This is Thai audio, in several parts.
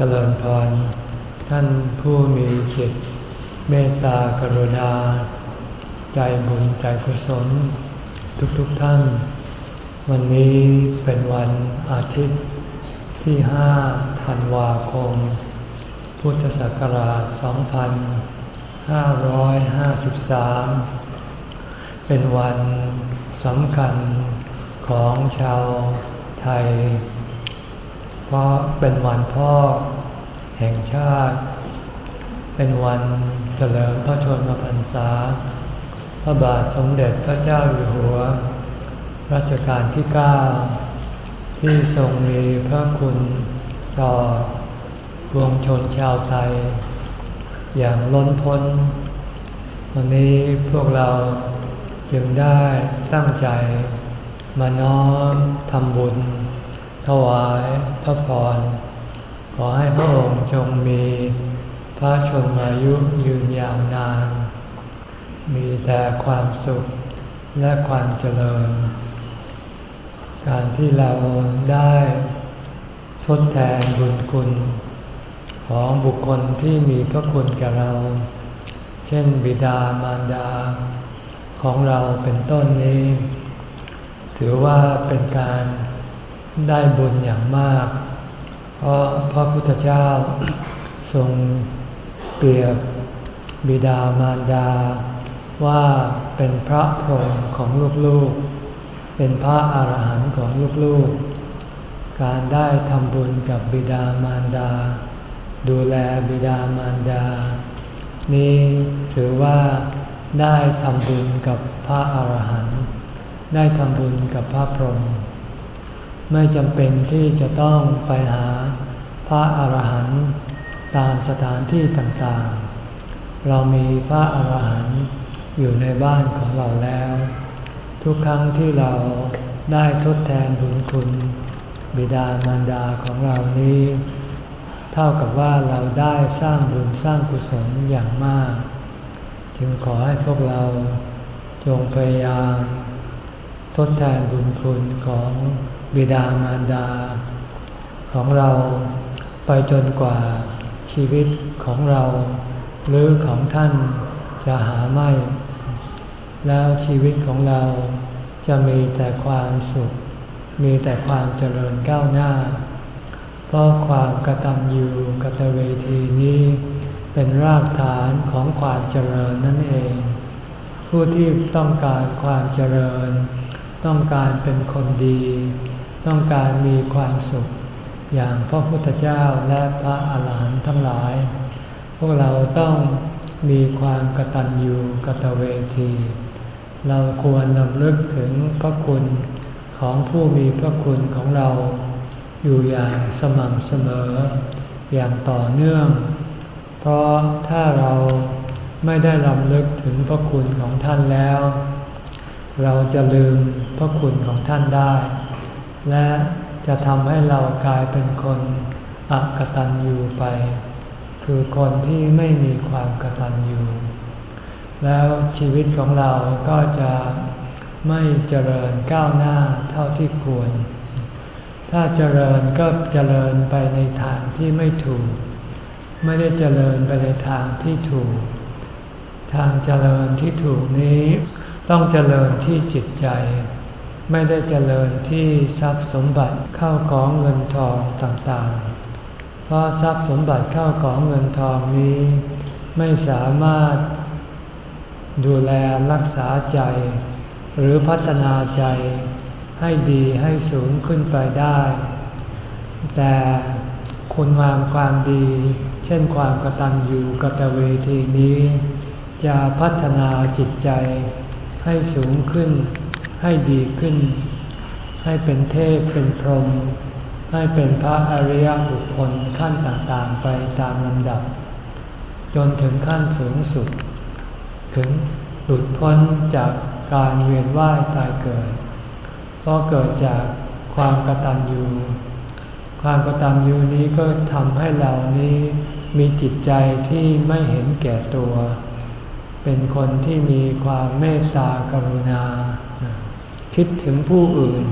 เจริญพร ท่านผู้มีจิตเมตตากรุณา ใจบุญใจกุศล ทุกๆทท่าน วันนี้เป็นวันอาทิตย์ที่ห้าธันวาคม พุทธศักราช 2553 เป็นวันสำคัญของชาวไทย เพราะเป็นวันพ่อแห่งชาติ เป็นวันเฉลิมพระชนมพรรษา พระบาทสมเด็จพระเจ้าอยู่หัว รัชกาลที่ 9 ที่ทรงมีพระคุณต่อวงชนชาวไทย อย่างล้นพ้น วันนี้พวกเราจึงได้ตั้งใจมาน้อมทำบุญ ถวายพระพร ขอให้พระองค์จงมีพระชนมายุยืนยาวนาน มีแต่ความสุขและความเจริญ การที่เราได้ทดแทนบุญคุณ ของบุคคลที่มีพระคุณกับเรา เช่นบิดามารดา ของเราเป็นต้นนี้ ถือว่าเป็นการ ได้บุญอย่างมาก เพราะพระพุทธเจ้าทรงเปรียบบิดามารดา ว่าเป็นพระพรหมของลูกๆ เป็นพระอาหารหันต์ของลูกๆ การได้ทำบุญกับบิดามารดา ดูแลบิดามารดา นี่ถือว่าได้ทำบุญกับพระอาหารหันต์ได้ทำบุญกับพระพรหม ไม่จำเป็นที่จะต้องไปหาพระอาหารหันต์ตามสถานที่ต่างๆ เรามีพระอาหารหันต์อยู่ในบ้านของเราแล้ว ทุกครั้งที่เราได้ทดแทนบุญคุณ บิดามารดาของเรานี้ เท่ากับว่าเราได้สร้างบุญสร้างกุศลอย่างมาก จึงขอให้พวกเราจงพยายาม ทดแทนบุญคุณของ บิดามารดา ของเราไปจนกว่าชีวิตของเรา หรือของท่านจะหาไม่ แล้วชีวิตของเราจะมีแต่ความสุข มีแต่ความเจริญก้าวหน้า เพราะความกตัญญูกตเวทีนี้เป็นรากฐานของความเจริญนั่นเอง ผู้ที่ต้องการความเจริญ ต้องการเป็นคนดี ต้องการมีความสุข อย่างพระพุทธเจ้าและพระอาหารหันต์ทั้งหลาย พวกเราต้องมีความกตัญญูกตเวที เราควรนำลึกถึงพระคุณของผู้มีพระคุณของเรา อยู่อย่างสม่ำเสมอ อย่างต่อเนื่อง เพราะถ้าเราไม่ได้รำลึกถึงพระคุณของท่านแล้ว เราจะลืมพระคุณของท่านได้ และจะทำให้เรากลายเป็นคนอักตันยูไป คือคนที่ไม่มีความกตัญญูแล้วชีวิตของเราก็จะไม่เจริญก้าวหน้าเท่าที่ควร ถ้าเจริญก็เจริญไปในทางที่ไม่ถูก ไม่ได้เจริญไปในทางที่ถูก ทางเจริญที่ถูกนี้ ต้องเจริญที่จิตใจ ไม่ได้เจริญที่ทรัพย์สมบัติเข้าของเงินทองต่างๆ เพราะทรัพย์สมบัติเข้าของเงินทองนี้ ไม่สามารถดูแลรักษาใจ หรือพัฒนาใจให้ดีให้สูงขึ้นไปได้ แต่คุณงามความดี เช่นความกตัญญูกตเวทีนี้ จะพัฒนาจิตใจให้สูงขึ้น ให้ดีขึ้น ให้เป็นเทพเป็นพรหมให้เป็นพระอริยบุคคลขั้นต่างๆไปตามลำดับ จนถึงขั้นสูงสุด ถึงหลุดพ้นจากการเวียนว่ายตายเกิด เพราะเกิดจากความกตัญญูความกตัญญูนี้ก็ทำให้เรานี้มีจิตใจที่ไม่เห็นแก่ตัว เป็นคนที่มีความเมตตากรุณา คิดถึงผู้อื่น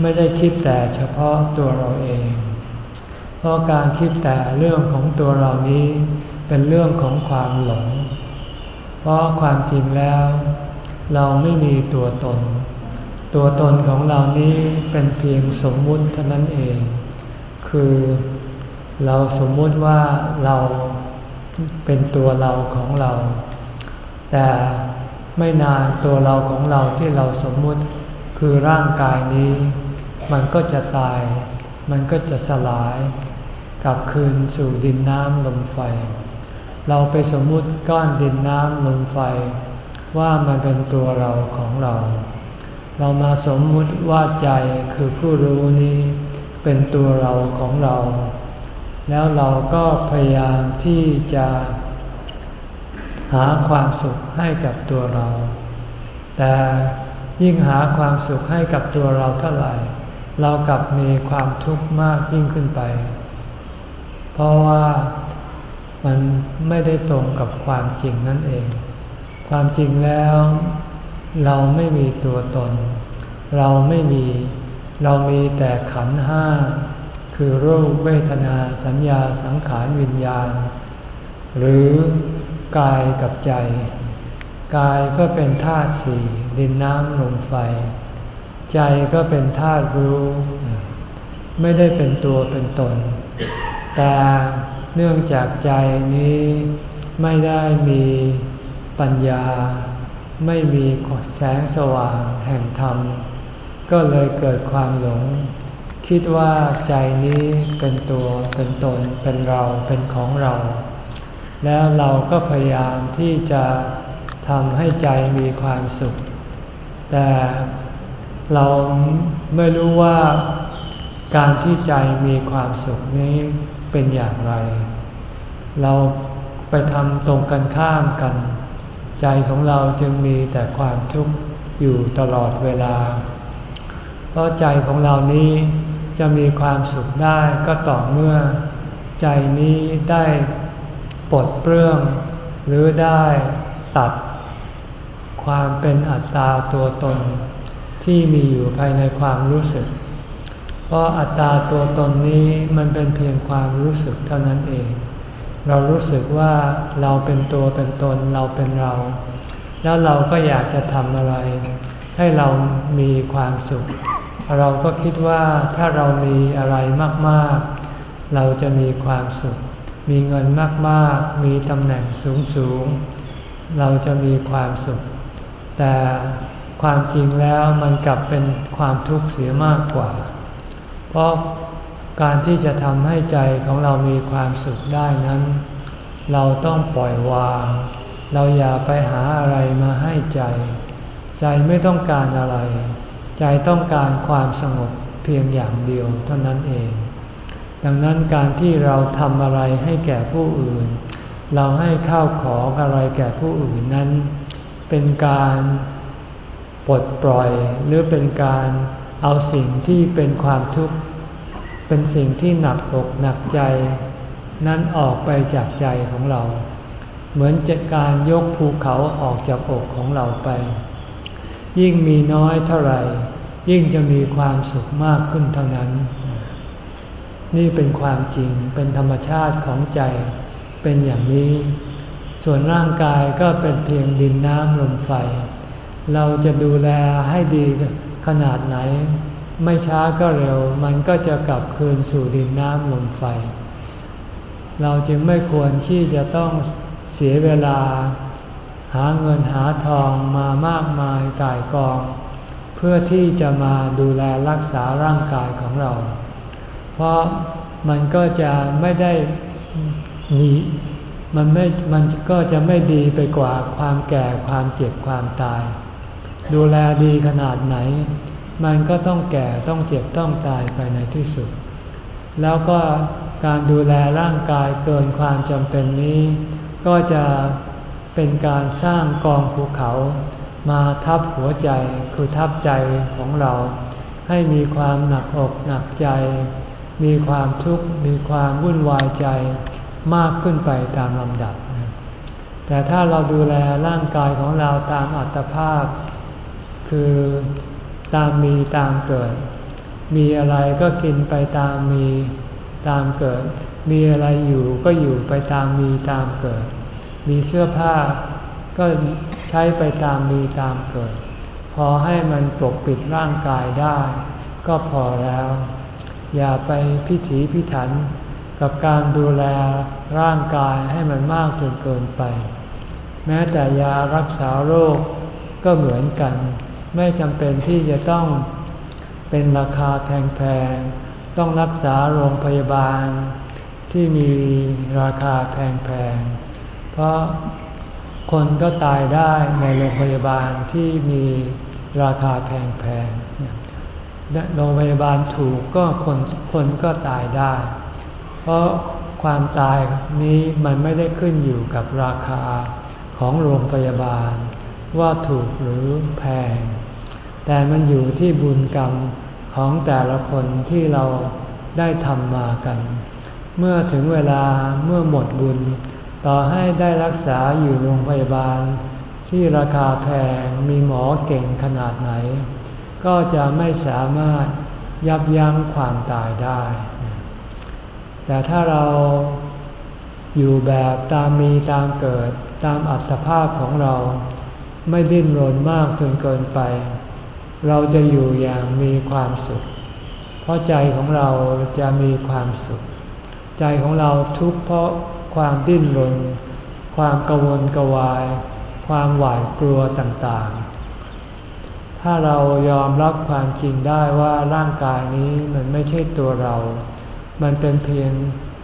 ไม่ได้คิดแต่เฉพาะตัวเราเอง เพราะการคิดแต่เรื่องของตัวเรานี้เป็นเรื่องของความหลง เพราะความจริงแล้ว เราไม่มีตัวตน ตัวตนของเรานี้เป็นเพียงสมมุติเท่านั้นเอง คือเราสมมุติว่าเราเป็นตัวเราของเรา แต่ ไม่นานตัวเราของเราที่เราสมมุติคือร่างกายนี้ มันก็จะตาย มันก็จะสลายกลับคืนสู่ดินน้ำลมไฟ เราไปสมมุติก้อนดินน้ำลมไฟ ว่ามันเป็นตัวเราของเรา เรามาสมมุติว่าใจคือผู้รู้นี้ เป็นตัวเราของเรา แล้วเราก็พยายามที่จะ หาความสุขให้กับตัวเรา แต่ยิ่งหาความสุขให้กับตัวเราเท่าไหร่ เรากลับมีความทุกข์มากยิ่งขึ้นไป เพราะว่ามันไม่ได้ตรงกับความจริงนั่นเอง ความจริงแล้ว เราไม่มีตัวตน เราไม่มี เรามีแต่ขันห้า คือรูปเวทนาสัญญาสังขารวิญญาณ หรือ กายกับใจ กายก็เป็นธาตุสี่ดินน้ำลมไฟ ใจก็เป็นธาตุรู้ ไม่ได้เป็นตัวเป็นตน แต่เนื่องจากใจนี้ไม่ได้มีปัญญา ไม่มีแสงสว่างแห่งธรรม ก็เลยเกิดความหลง คิดว่าใจนี้เป็นตัวเป็นตนเป็นเราเป็นของเรา แล้วเราก็พยายามที่จะทำให้ใจมีความสุข แต่เราไม่รู้ว่าการที่ใจมีความสุขนี้เป็นอย่างไร เราไปทำตรงกันข้ามกัน ใจของเราจึงมีแต่ความทุกข์อยู่ตลอดเวลา เพราะใจของเรานี้จะมีความสุขได้ก็ต่อเมื่อ ใจนี้ได้ ปลดเปลื้อง หรือได้ตัด ความเป็นอัตตาตัวตน ที่มีอยู่ภายในความรู้สึก เพราะอัตตาตัวตนนี้มันเป็นเพียงความรู้สึกเท่านั้นเอง เรารู้สึกว่าเราเป็นตัวเป็นตนเราเป็นเรา แล้วเราก็อยากจะทำอะไร ให้เรามีความสุข เราก็คิดว่าถ้าเรามีอะไรมากๆ เราจะมีความสุข มีเงินมากๆ มีตำแหน่งสูงๆ เราจะมีความสุข แต่ความจริงแล้วมันกลับเป็นความทุกข์เสียมากกว่า เพราะการที่จะทำให้ใจของเรามีความสุขได้นั้น เราต้องปล่อยวาง เราอย่าไปหาอะไรมาให้ใจ ใจไม่ต้องการอะไร ใจต้องการความสงบเพียงอย่างเดียวเท่านั้นเอง ดังนั้นการที่เราทำอะไรให้แก่ผู้อื่น เราให้ข้าวของอะไรแก่ผู้อื่นนั้น เป็นการปลดปล่อยหรือเป็นการเอาสิ่งที่เป็นความทุกข์ เป็นสิ่งที่หนักอกหนักใจ นั้นออกไปจากใจของเรา เหมือนจะการยกภูเขาออกจากอกของเราไป ยิ่งมีน้อยเท่าไหร่ ยิ่งจะมีความสุขมากขึ้นเท่านั้น นี่เป็นความจริงเป็นธรรมชาติของใจเป็นอย่างนี้ ส่วนร่างกายก็เป็นเพียงดินน้ำลมไฟ เราจะดูแลให้ดีขนาดไหน ไม่ช้าก็เร็วมันก็จะกลับคืนสู่ดินน้ำลมไฟ เราจึงไม่ควรที่จะต้องเสียเวลา หาเงินหาทองมามากมายกายกอง เพื่อที่จะมาดูแลรักษาร่างกายของเรา เพราะมันก็จะไม่ได้หนีมันไม่มันก็จะไม่ดีไปกว่าความแก่ความเจ็บความตาย ดูแลดีขนาดไหน มันก็ต้องแก่ต้องเจ็บต้องตายไปในที่สุด แล้วก็การดูแลร่างกายเกินความจำเป็นนี้ ก็จะเป็นการสร้างกองภูเขา มาทับหัวใจคือทับใจของเรา ให้มีความหนักอกหนักใจ มีความทุกข์มีความวุ่นวายใจมากขึ้นไปตามลำดับ แต่ถ้าเราดูแลร่างกายของเราตามอัตภาพ คือตามมีตามเกิด มีอะไรก็กินไปตามมีตามเกิด มีอะไรอยู่ก็อยู่ไปตามมีตามเกิด มีเสื้อผ้าก็ใช้ไปตามมีตามเกิด พอให้มันปกปิดร่างกายได้ ก็พอแล้ว อย่าไปพิถีพิถัน กับการดูแลร่างกายให้มันมากจนเกินไป แม้แต่ยารักษาโรคก็เหมือนกัน ไม่จำเป็นที่จะต้องเป็นราคาแพงๆ ต้องรักษาโรงพยาบาล ที่มีราคาแพงๆ เพราะคนก็ตายได้ในโรงพยาบาลที่มีราคาแพงๆ โรงพยาบาลถูกก็คนคนก็ตายได้ เพราะความตายนี้มันไม่ได้ขึ้นอยู่กับราคาของโรงพยาบาล ว่าถูกหรือแพง แต่มันอยู่ที่บุญกรรมของแต่ละคนที่เราได้ทำมากัน เมื่อถึงเวลาเมื่อหมดบุญ ต่อให้ได้รักษาอยู่โรงพยาบาล ที่ราคาแพงมีหมอเก่งขนาดไหน ก็จะไม่สามารถยับยั้งความตายได้ แต่ถ้าเราอยู่แบบตามมีตามเกิดตามอัตภาพของเรา ไม่ดิ้นรนมากจนเกินไป เราจะอยู่อย่างมีความสุข เพราะใจของเราจะมีความสุข ใจของเราทุกข์เพราะความดิ้นรน ความกังวลกวาย ความหวาดกลัวต่างๆ ถ้าเรายอมรับความจริงได้ว่าร่างกายนี้มันไม่ใช่ตัวเรา มันเป็นเพียง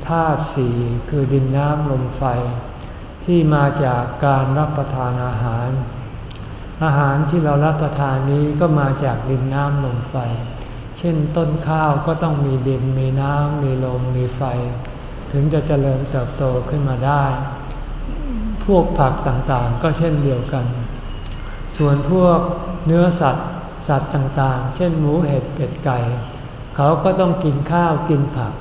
ธาตุสี่คือดินน้ำลมไฟ ที่มาจากการรับประทานอาหาร อาหารที่เรารับประทานนี้ก็มาจากดินน้ำลมไฟ เช่นต้นข้าวก็ต้องมีดินมีน้ำมีลมมีไฟ ถึงจะเจริญเติบโตขึ้นมาได้ พวกผักต่างๆก็เช่นเดียวกัน ส่วนพวก เนื้อสัตว์ สัตว์ต่างๆ เช่นหมูเห็ดเป็ดไก่ เขาก็ต้องกินข้าวกินผัก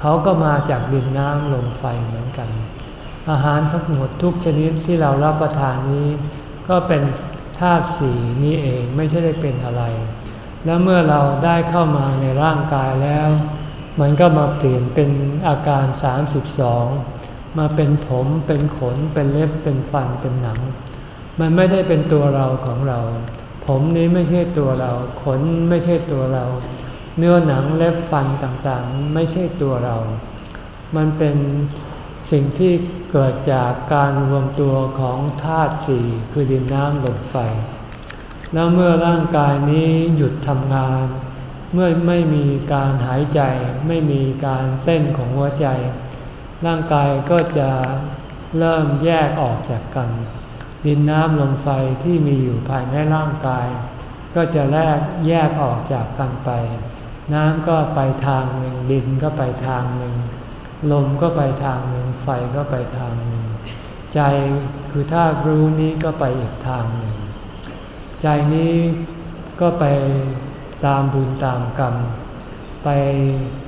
เขาก็มาจากดินน้ำลมไฟเหมือนกัน อาหารทั้งหมดทุกชนิดที่เรารับประทานนี้ ก็เป็นธาตุสีนี้เองไม่ใช่ได้เป็นอะไร แล้วเมื่อเราได้เข้ามาในร่างกายแล้ว มันก็มาเปลี่ยนเป็นอาการ 32 มาเป็นผมเป็นขนเป็นเล็บเป็นฟันเป็นหนัง มันไม่ได้เป็นตัวเราของเรา ผมนี้ไม่ใช่ตัวเรา ขนไม่ใช่ตัวเรา เนื้อหนังเล็บฟันต่างๆ ไม่ใช่ตัวเรา มันเป็นสิ่งที่เกิดจากการรวมตัวของธาตุสี่คือดินน้ำลมไฟ แล้วเมื่อร่างกายนี้หยุดทำงาน เมื่อไม่มีการหายใจ ไม่มีการเต้นของหัวใจ ร่างกายก็จะเริ่มแยกออกจากกัน ดินน้ำลมไฟที่มีอยู่ภายในร่างกาย ก็จะแลกแยกออกจากกันไป น้ำก็ไปทางหนึ่ง ดินก็ไปทางหนึ่ง ลมก็ไปทางหนึ่ง ไฟก็ไปทางหนึ่ง ใจคือธารู้นี้ก็ไปอีกทางหนึ่ง ใจนี้ก็ไปตามบุญตามกรรม ไป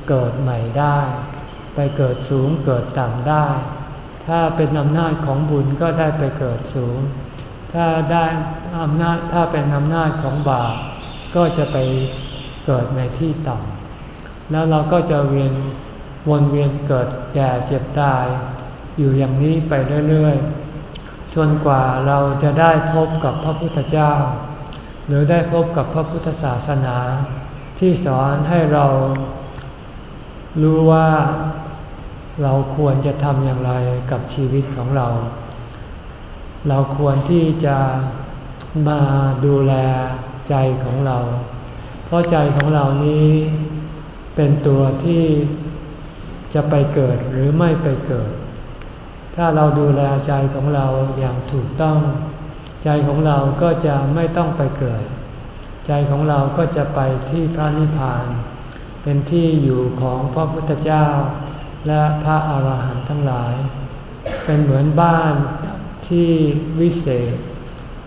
เกิดใหม่ได้ ไปเกิดสูงเกิดต่ำได้ ถ้าเป็นอำนาจของบุญก็ได้ไปเกิดสูง ถ้าได้อำนาจถ้าเป็นอำนาจของบาปก็จะไปเกิดในที่ต่ำแล้วเราก็จะเวียนวนเวียนเกิดแก่เจ็บตาย อยู่อย่างนี้ไปเรื่อยๆ จนกว่าเราจะได้พบกับพระพุทธเจ้า หรือได้พบกับพระพุทธศาสนา ที่สอนให้เรารู้ว่า เราควรจะทำอย่างไรกับชีวิตของเรา เราควรที่จะมาดูแลใจของเรา เพราะใจของเรานี้เป็นตัวที่จะไปเกิดหรือไม่ไปเกิด ถ้าเราดูแลใจของเราอย่างถูกต้อง ใจของเราก็จะไม่ต้องไปเกิด ใจของเราก็จะไปที่พระนิพพาน เป็นที่อยู่ของพระพุทธเจ้า และพระอาหารหันต์ทั้งหลาย เป็นเหมือนบ้านที่วิเศษ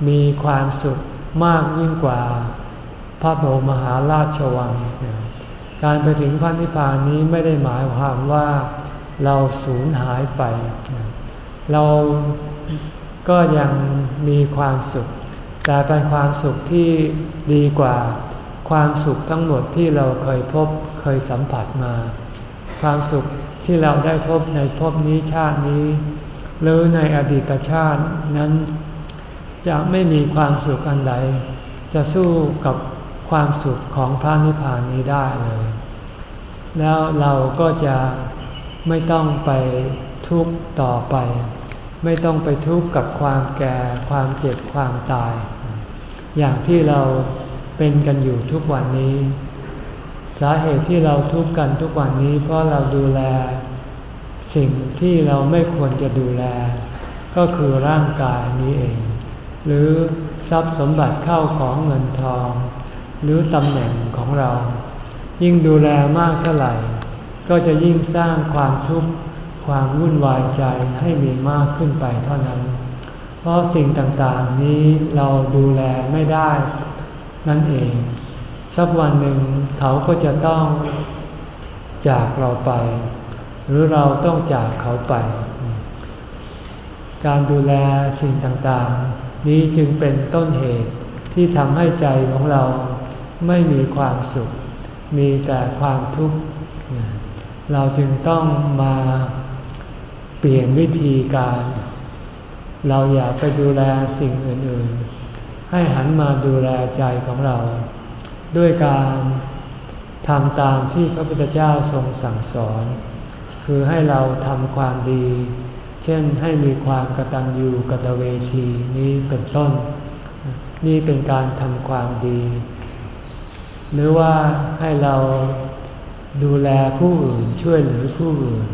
มีความสุขมากยิ่งกว่า พระบรมมหาราชวัง การไปถึงพระนิพพานนี้ไม่ได้หมายความว่าเราสูญหายไป เราก็ยังมีความสุข แต่เป็นความสุขที่ดีกว่าความสุขทั้งหมดที่เราเคยพบเคยสัมผัสมา ความสุข ที่เราได้พบในพบนี้ชาตินี้ หรือในอดีตชาตินั้น จะไม่มีความสุขอันใด จะสู้กับความสุขของพระนิพพานนี้ได้เลย แล้วเราก็จะไม่ต้องไปทุกข์ต่อไป ไม่ต้องไปทุกข์กับความแก่ความเจ็บความตาย อย่างที่เราเป็นกันอยู่ทุกวันนี้ สาเหตุที่เราทุกข์กันทุกวันนี้ เพราะเราดูแล สิ่งที่เราไม่ควรจะดูแล ก็คือร่างกายนี้เอง หรือทรัพย์สมบัติเข้าของเงินทอง หรือตำแหน่งของเรา ยิ่งดูแลมากเท่าไหร่ ก็จะยิ่งสร้างความทุกข์ความวุ่นวายใจให้มีมากขึ้นไปเท่านั้น เพราะสิ่งต่างๆนี้เราดูแลไม่ได้ นั่นเอง สักวันหนึ่งเขาก็จะต้องจากเราไป หรือเราต้องจากเขาไป การดูแลสิ่งต่างๆ นี้จึงเป็นต้นเหตุที่ทำให้ใจของเราไม่มีความสุข มีแต่ความทุกข์ เราจึงต้องมาเปลี่ยนวิธีการ เราอย่าไปดูแลสิ่งอื่นๆ ให้หันมาดูแลใจของเรา ด้วยการทำตามที่พระพุทธเจ้าทรงสั่งสอน คือให้เราทำความดี เช่นให้มีความกตัญญูกตเวทีนี้เป็นต้น นี่เป็นการทำความดี หรือว่าให้เราดูแลผู้อื่นช่วยเหลือผู้อื่น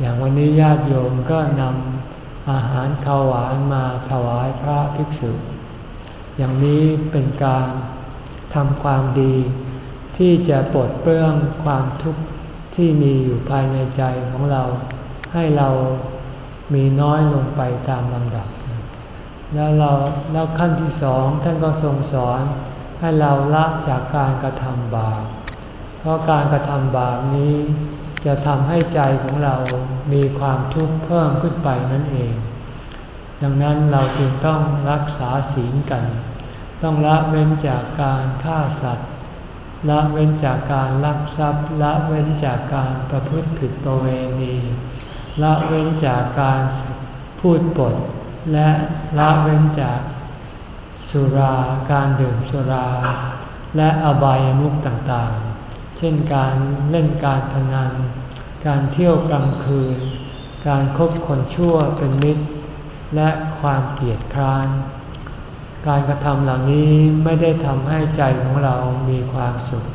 อย่างวันนี้ญาติโยมก็นำอาหารข้าวหวานมาถวายพระภิกษุ อย่างนี้เป็นการ ทำความดี ที่จะปลดเปลื้องความทุกข์ที่มีอยู่ภายในใจของเรา ให้เรามีน้อยลงไปตามลำดับ แล้วเราแล้วขั้นที่สองท่านก็ทรงสอนให้เราละจากการกระทำบาป เพราะการกระทำบาปนี้จะทำให้ใจของเรามีความทุกข์เพิ่มขึ้นไปนั่นเอง ดังนั้นเราจึงต้องรักษาศีลกัน ต้องละเว้นจากการฆ่าสัตว์ ละเว้นจากการลักทรัพย์ ละเว้นจากการประพฤติผิดประเวณี ละเว้นจากการพูดปด และละเว้นจากสุราการดื่มสุรา และอบายามุขต่างๆ เช่นการเล่นการพนัน การเที่ยวกลางคืน การคบคนชั่วเป็นมิตร และความเกลียดคร้าน การกระทำเหล่านี้ไม่ได้ทำให้ใจของเรามีความสุข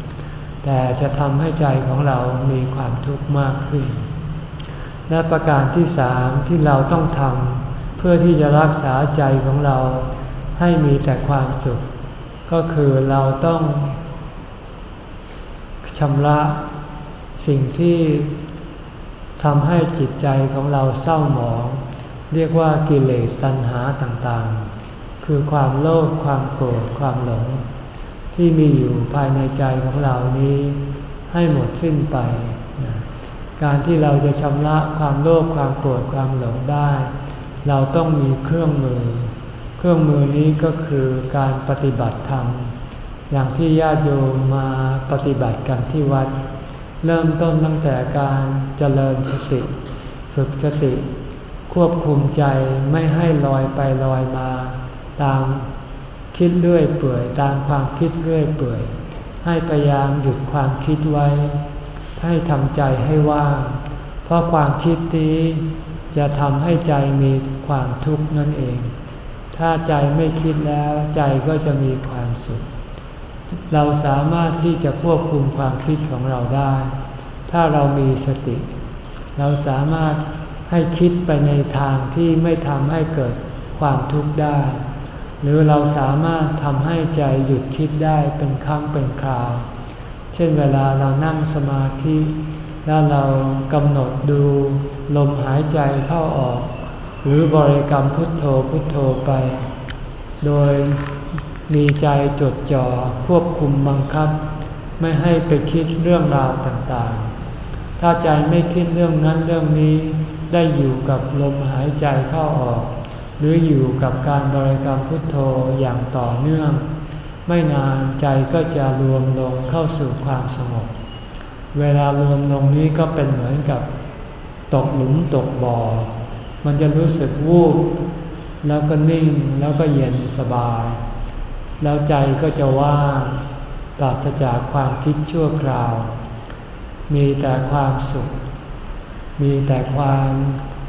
แต่จะทำให้ใจของเรามีความทุกข์มากขึ้น และประการที่สามที่เราต้องทำเพื่อที่จะรักษาใจของเราให้มีแต่ความสุข ก็คือเราต้องชำระสิ่งที่ทำให้จิตใจของเราเศร้าหมอง เรียกว่ากิเลสตัณหาต่างๆ คือความโลภความโกรธความหลง ที่มีอยู่ภายในใจของเรานี้ ให้หมดสิ้นไป การที่เราจะชำระความโลภความโกรธความหลงได้ เราต้องมีเครื่องมือ เครื่องมือนี้ก็คือการปฏิบัติธรรม อย่างที่ญาติโยมมาปฏิบัติกันที่วัด เริ่มต้นตั้งแต่การเจริญสติ ฝึกสติ ควบคุมใจไม่ให้ลอยไปลอยมา ตามคิดเรื่อยเปื่อยตามความคิดเรื่อยเปื่อย ให้พยายามหยุดความคิดไว้ ให้ทำใจให้ว่างเพราะความคิดนี้จะทำให้ใจมีความทุกข์นั่นเอง ถ้าใจไม่คิดแล้วใจก็จะมีความสุข เราสามารถที่จะควบคุมความคิดของเราได้ ถ้าเรามีสติ เราสามารถให้คิดไปในทางที่ไม่ทำให้เกิดความทุกข์ได้ หรือเราสามารถทำให้ใจหยุดคิดได้เป็นครั้งเป็นคราว เช่นเวลาเรานั่งสมาธิ แล้วเรากำหนดดูลมหายใจเข้าออก หรือบริกรรมพุทโธพุทโธไป โดยมีใจจดจ่อควบคุมบังคับ ไม่ให้ไปคิดเรื่องราวต่างๆ ถ้าใจไม่คิดเรื่องนั้นเรื่องนี้ได้อยู่กับลมหายใจเข้าออก หรืออยู่กับการบริกรรมพุทโธอย่างต่อเนื่อง ไม่นานใจก็จะรวมลงเข้าสู่ความสงบ เวลารวมลงนี้ก็เป็นเหมือนกับ ตกหลุมตกบ่อ มันจะรู้สึกวูบแล้วก็นิ่งแล้วก็เย็นสบาย แล้วใจก็จะว่างปราศจากความคิดชั่วคราว มีแต่ความสุข มีแต่ความ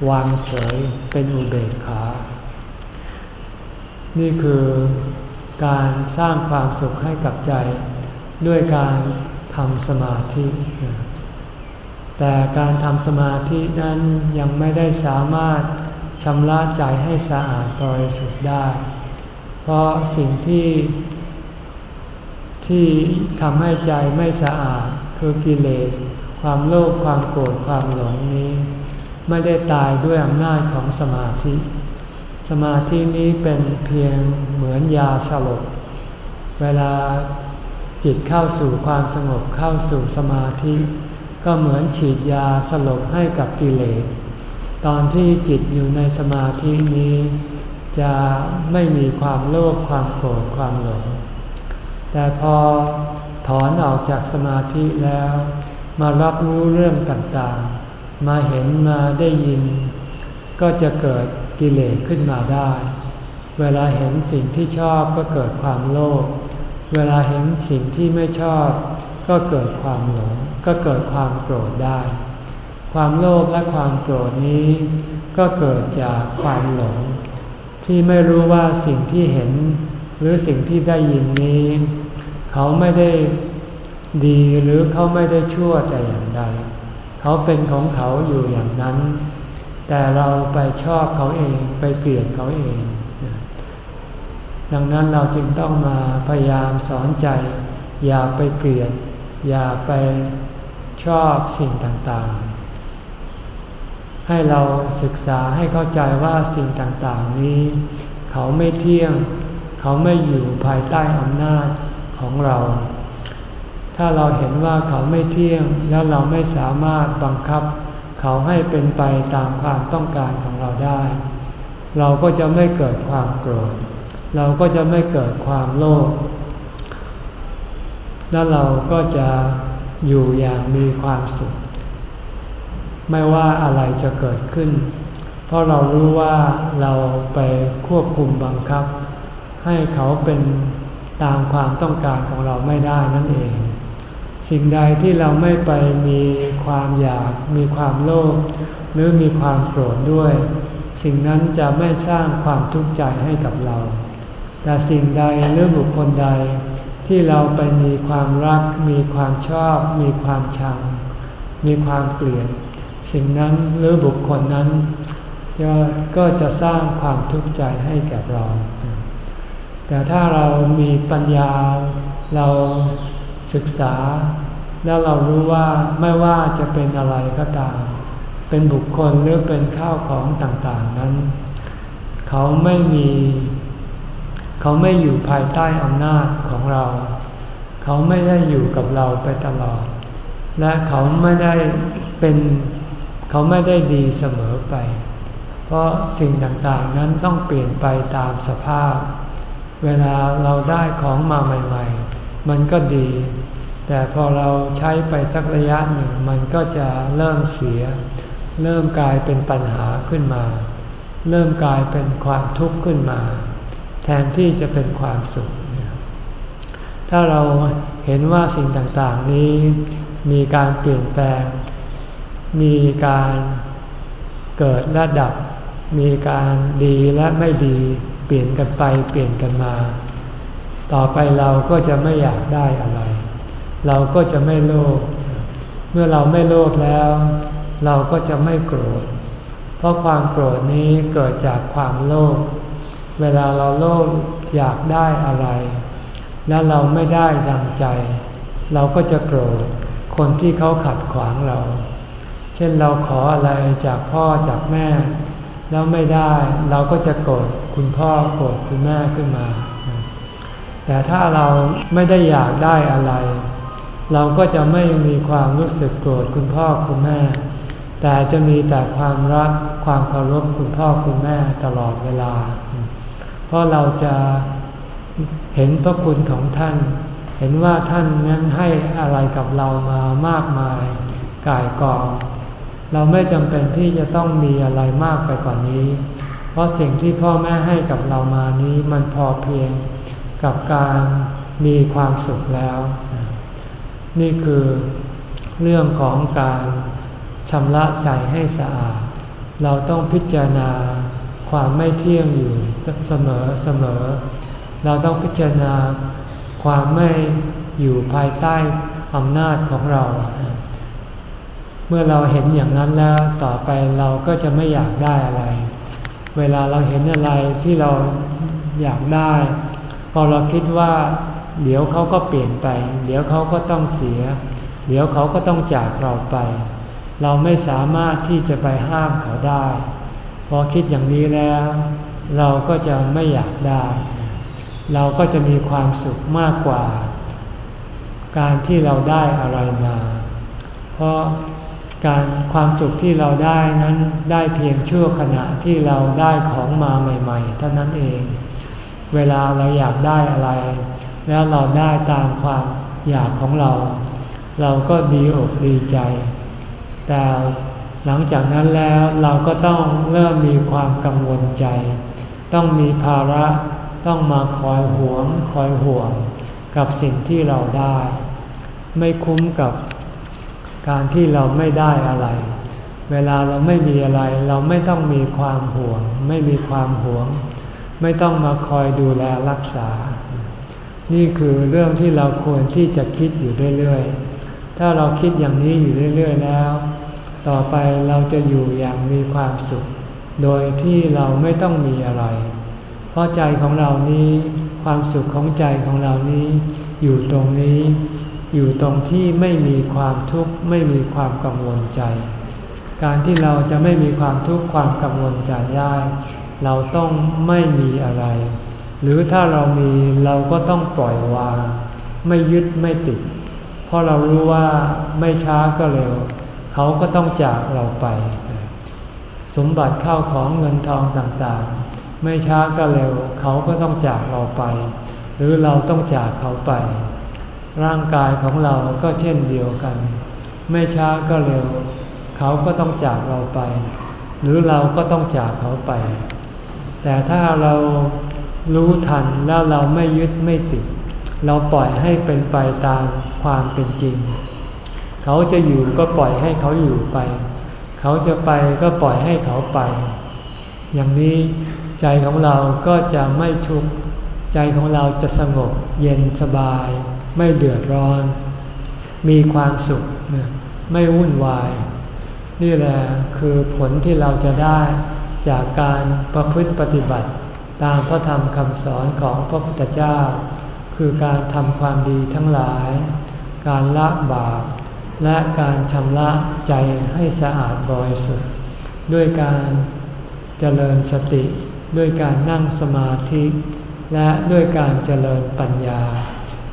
วางเฉยเป็นอุเบกขา นี่คือการสร้างความสุขให้กับใจ ด้วยการทำสมาธิ แต่การทำสมาธินั้นยังไม่ได้สามารถชำระใจให้สะอาดบริสุทธิ์ได้ เพราะสิ่งที่ ที่ทำให้ใจไม่สะอาดคือกิเลส ความโลภความโกรธความหลงนี้ ไม่ได้ตายด้วยอำนาจของสมาธิ สมาธินี้เป็นเพียงเหมือนยาสลบ เวลาจิตเข้าสู่ความสงบเข้าสู่สมาธิ ก็เหมือนฉีดยาสลบให้กับกิเลส ตอนที่จิตอยู่ในสมาธินี้ จะไม่มีความโลภความโกรธความหลง แต่พอถอนออกจากสมาธิแล้ว มารับรู้เรื่องต่างๆ มาเห็นมาได้ยิน ก็จะเกิด กิเลสขึ้นมาได้ เวลาเห็นสิ่งที่ชอบก็เกิดความโลภ เวลาเห็นสิ่งที่ไม่ชอบ ก็เกิดความหลง ก็เกิดความโกรธได้ ความโลภและความโกรธนี้ ก็เกิดจากความหลง ที่ไม่รู้ว่าสิ่งที่เห็น หรือสิ่งที่ได้ยินนี้ เขาไม่ได้ดีหรือเขาไม่ได้ชั่วแต่อย่างใด เขาเป็นของเขาอยู่อย่างนั้น แต่เราไปชอบเขาเองไปเกลียดเขาเอง ดังนั้นเราจึงต้องมาพยายามสอนใจ อย่าไปเกลียด อย่าไปชอบสิ่งต่างๆ ให้เราศึกษาให้เข้าใจว่าสิ่งต่างๆนี้ เขาไม่เที่ยง เขาไม่อยู่ภายใต้อำนาจของเรา ถ้าเราเห็นว่าเขาไม่เที่ยงแล้วเราไม่สามารถบังคับ เขาให้เป็นไปตามความต้องการของเราได้ เราก็จะไม่เกิดความโกรธ เราก็จะไม่เกิดความโลภ แล้วเราก็จะอยู่อย่างมีความสุข ไม่ว่าอะไรจะเกิดขึ้น เพราะเรารู้ว่าเราไปควบคุมบังคับ ให้เขาเป็นตามความต้องการของเราไม่ได้นั่นเอง สิ่งใดที่เราไม่ไปมีความอยาก มีความโลภหรือมีความโกรธด้วย สิ่งนั้นจะไม่สร้างความทุกข์ใจให้กับเรา แต่สิ่งใดหรือบุคคลใดที่เราไปมีความรัก มีความชอบ มีความชัง มีความเกลียดสิ่งนั้นหรือบุคคลนั้นจะก็จะสร้างความทุกข์ใจให้แก่เรา แต่ถ้าเรามีปัญญาเรา ศึกษา แล้วเรารู้ว่าไม่ว่าจะเป็นอะไรก็ตาม เป็นบุคคลหรือเป็นข้าวของต่างๆนั้น เขาไม่มี เขาไม่อยู่ภายใต้อำนาจของเรา เขาไม่ได้อยู่กับเราไปตลอด และเขาไม่ได้เป็นเขาไม่ได้ดีเสมอไป เพราะสิ่งต่างๆนั้นต้องเปลี่ยนไปตามสภาพ เวลาเราได้ของมาใหม่ ๆ มันก็ดี แต่พอเราใช้ไปสักระยะหนึ่ง มันก็จะเริ่มเสีย เริ่มกลายเป็นปัญหาขึ้นมา เริ่มกลายเป็นความทุกข์ขึ้นมา แทนที่จะเป็นความสุข ถ้าเราเห็นว่าสิ่งต่างๆนี้มีการเปลี่ยนแปลง มีการเกิดและดับ มีการดีและไม่ดี เปลี่ยนกันไปเปลี่ยนกันมา ต่อไปเราก็จะไม่อยากได้อะไร เราก็จะไม่โลภ เมื่อเราไม่โลภแล้ว เราก็จะไม่โกรธ เพราะความโกรธนี้เกิดจากความโลภ เวลาเราโลภอยากได้อะไร แล้วเราไม่ได้ดังใจ เราก็จะโกรธคนที่เขาขัดขวางเรา เช่นเราขออะไรจากพ่อจากแม่ แล้วไม่ได้เราก็จะโกรธคุณพ่อโกรธคุณแม่ขึ้นมา แต่ถ้าเราไม่ได้อยากได้อะไร เราก็จะไม่มีความรู้สึกโกรธคุณพ่อคุณแม่ แต่จะมีแต่ความรักความเคารพคุณพ่อคุณแม่ตลอดเวลา เพราะเราจะเห็นพระคุณของท่าน เห็นว่าท่านนั้นให้อะไรกับเรามามากมายกายกองเราไม่จำเป็นที่จะต้องมีอะไรมากไปกว่านนี้ เพราะสิ่งที่พ่อแม่ให้กับเรามานี้มันพอเพียง กับการมีความสุขแล้ว นี่คือเรื่องของการชำระใจให้สะอาด เราต้องพิจารณาความไม่เที่ยงอยู่เสมอเสมอ เราต้องพิจารณาความไม่อยู่ภายใต้อำนาจของเรา เมื่อเราเห็นอย่างนั้นแล้วต่อไปเราก็จะไม่อยากได้อะไร เวลาเราเห็นอะไรที่เราอยากได้ พอเราคิดว่า เดี๋ยวเขาก็เปลี่ยนไป เดี๋ยวเขาก็ต้องเสีย เดี๋ยวเขาก็ต้องจากเราไป เราไม่สามารถที่จะไปห้ามเขาได้ พอคิดอย่างนี้แล้ว เราก็จะไม่อยากได้ เราก็จะมีความสุขมากกว่า การที่เราได้อะไรมา เพราะการความสุขที่เราได้นั้นได้เพียงชั่วขณะที่เราได้ของมาใหม่ ๆ เท่านั้นเอง เวลาเราอยากได้อะไร แล้วเราได้ตามความอยากของเรา เราก็ดีอกดีใจ แต่หลังจากนั้นแล้วเราก็ต้องเริ่มมีความกังวลใจ ต้องมีภาระต้องมาคอยหวงคอยห่วง กับสิ่งที่เราได้ ไม่คุ้มกับการที่เราไม่ได้อะไร เวลาเราไม่มีอะไร เราไม่ต้องมีความห่วง ไม่มีความหวง ไม่ต้องมาคอยดูแลรักษา นี่คือเรื่องที่เราควรที่จะคิดอยู่เรื่อยๆ ถ้าเราคิดอย่างนี้อยู่เรื่อยๆ แล้ว ต่อไปเราจะอยู่อย่างมีความสุข โดยที่เราไม่ต้องมีอะไร เพราะใจของเรานี้ ความสุขของใจของเรานี้ อยู่ตรงนี้ อยู่ตรงที่ไม่มีความทุกข์ไม่มีความกังวลใจ การที่เราจะไม่มีความทุกข์ความกังวลใจได้ เราต้องไม่มีอะไร หรือถ้าเรามีเราก็ต้องปล่อยวาง ไม่ยึดไม่ติด เพราะเรารู้ว่าไม่ช้าก็เร็ว เขาก็ต้องจากเราไป สมบัติเข้าของเงินทองต่างๆ ไม่ช้าก็เร็ว เขาก็ต้องจากเราไป หรือเราต้องจากเขาไป ร่างกายของเราก็เช่นเดียวกัน ไม่ช้าก็เร็ว เขาก็ต้องจากเราไปหรือเราก็ต้องจากเขาไป แต่ถ้าเรารู้ทันแล้วเราไม่ยึดไม่ติด เราปล่อยให้เป็นไปตามความเป็นจริง เขาจะอยู่ก็ปล่อยให้เขาอยู่ไป เขาจะไปก็ปล่อยให้เขาไป อย่างนี้ใจของเราก็จะไม่ทุกข์ใจของเราจะสงบเย็นสบาย ไม่เดือดร้อน มีความสุข ไม่วุ่นวาย นี่แหละคือผลที่เราจะได้ จากการประพฤติปฏิบัติ ตามพระธรรมคำสอนของพระพุทธเจ้า คือการทำความดีทั้งหลาย การละบาป และการชำระใจให้สะอาดบริสุทธิ์ ด้วยการเจริญสติ ด้วยการนั่งสมาธิ และด้วยการเจริญปัญญา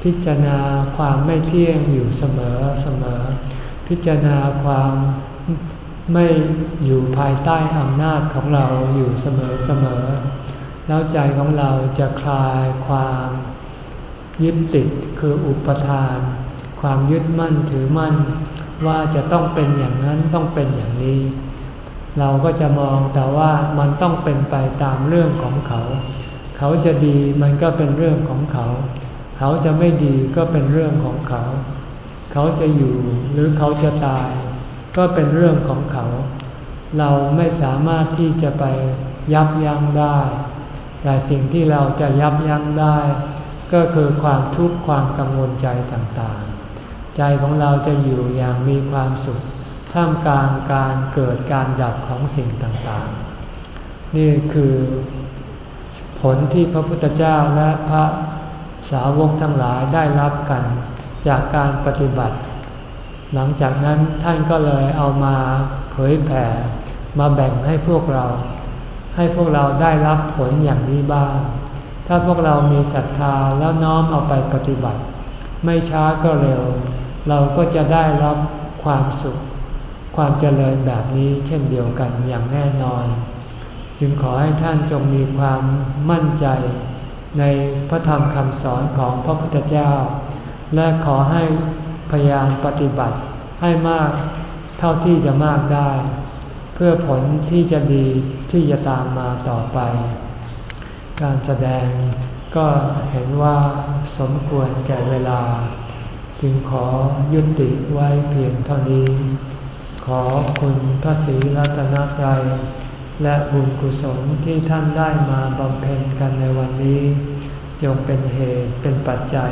พิจารณาความไม่เที่ยงอยู่เสมอเสมอ พิจารณาความ ไม่อยู่ภายใต้อำนาจของเราอยู่เสมอเสมอแล้วใจของเราจะคลายความยึดติดคืออุปทาน ความยึดมั่นถือมั่น ว่าจะต้องเป็นอย่างนั้นต้องเป็นอย่างนี้ เราก็จะมองแต่ว่ามันต้องเป็นไปตามเรื่องของเขา เขาจะดีมันก็เป็นเรื่องของเขา เขาจะไม่ดีก็เป็นเรื่องของเขา เขาจะอยู่หรือเขาจะตาย ก็เป็นเรื่องของเขา เราไม่สามารถที่จะไปยับยั้งได้ แต่สิ่งที่เราจะยับยั้งได้ ก็คือความทุกข์ความกังวลใจต่างๆ ใจของเราจะอยู่อย่างมีความสุข ท่ามกลางการเกิดการดับของสิ่งต่างๆ นี่คือผลที่พระพุทธเจ้าและพระสาวกทั้งหลายได้รับกัน จากการปฏิบัติ หลังจากนั้นท่านก็เลยเอามาเผยแผ่ มาแบ่งให้พวกเรา ให้พวกเราได้รับผลอย่างนี้บ้าง ถ้าพวกเรามีศรัทธาแล้วน้อมเอาไปปฏิบัติ ไม่ช้าก็เร็ว เราก็จะได้รับความสุข ความเจริญแบบนี้เช่นเดียวกันอย่างแน่นอน จึงขอให้ท่านจงมีความมั่นใจ ในพระธรรมคำสอนของพระพุทธเจ้า และขอให้ พยายามปฏิบัติให้มากเท่าที่จะมากได้ เพื่อผลที่จะดีที่จะตามมาต่อไป การแสดงก็เห็นว่าสมควรแก่เวลา จึงขอยุติไว้เพียงเท่านี้ ขอคุณพระศรีรัตนตรัยและบุญกุศลที่ท่านได้มาบำเพ็ญกันในวันนี้จงเป็นเหตุเป็นปัจจัย